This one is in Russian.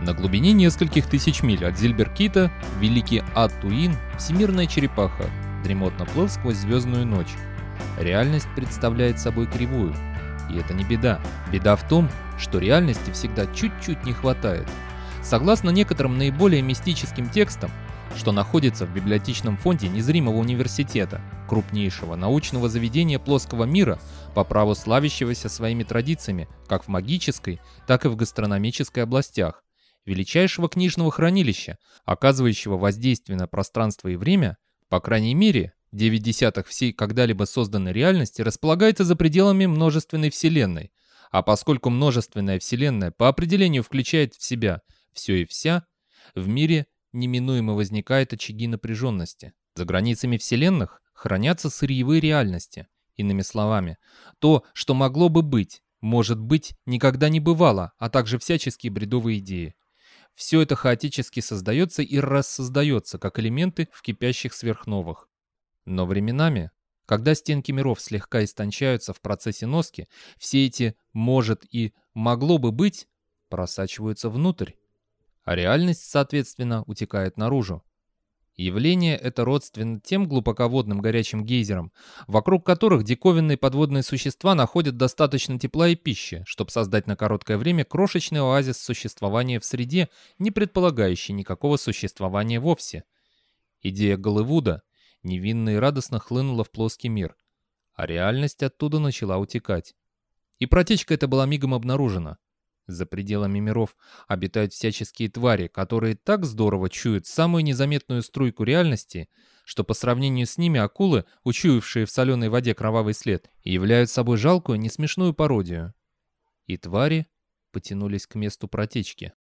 На глубине нескольких тысяч миль от Зильберкита великий Аттуин, всемирная черепаха, дремотно плыл сквозь звездную ночь. Реальность представляет собой кривую. И это не беда. Беда в том, что реальности всегда чуть-чуть не хватает. Согласно некоторым наиболее мистическим текстам, что находится в библиотечном фонде незримого университета, крупнейшего научного заведения плоского мира, по праву славящегося своими традициями как в магической, так и в гастрономической областях, величайшего книжного хранилища, оказывающего воздействие на пространство и время, по крайней мере, 9 десятых всей когда-либо созданной реальности располагается за пределами множественной вселенной, а поскольку множественная вселенная по определению включает в себя все и вся, в мире неминуемо возникают очаги напряженности. За границами вселенных хранятся сырьевые реальности. Иными словами, то, что могло бы быть, может быть, никогда не бывало, а также всяческие бредовые идеи. Все это хаотически создается и рассоздается, как элементы в кипящих сверхновых. Но временами, когда стенки миров слегка истончаются в процессе носки, все эти «может» и «могло бы быть» просачиваются внутрь, а реальность, соответственно, утекает наружу. Явление это родственно тем глубоководным горячим гейзерам, вокруг которых диковинные подводные существа находят достаточно тепла и пищи, чтобы создать на короткое время крошечный оазис существования в среде, не предполагающий никакого существования вовсе. Идея Голливуда невинно и радостно хлынула в плоский мир, а реальность оттуда начала утекать. И протечка эта была мигом обнаружена. За пределами миров обитают всяческие твари, которые так здорово чуют самую незаметную струйку реальности, что по сравнению с ними акулы, учуявшие в соленой воде кровавый след, являют собой жалкую, несмешную пародию. И твари потянулись к месту протечки.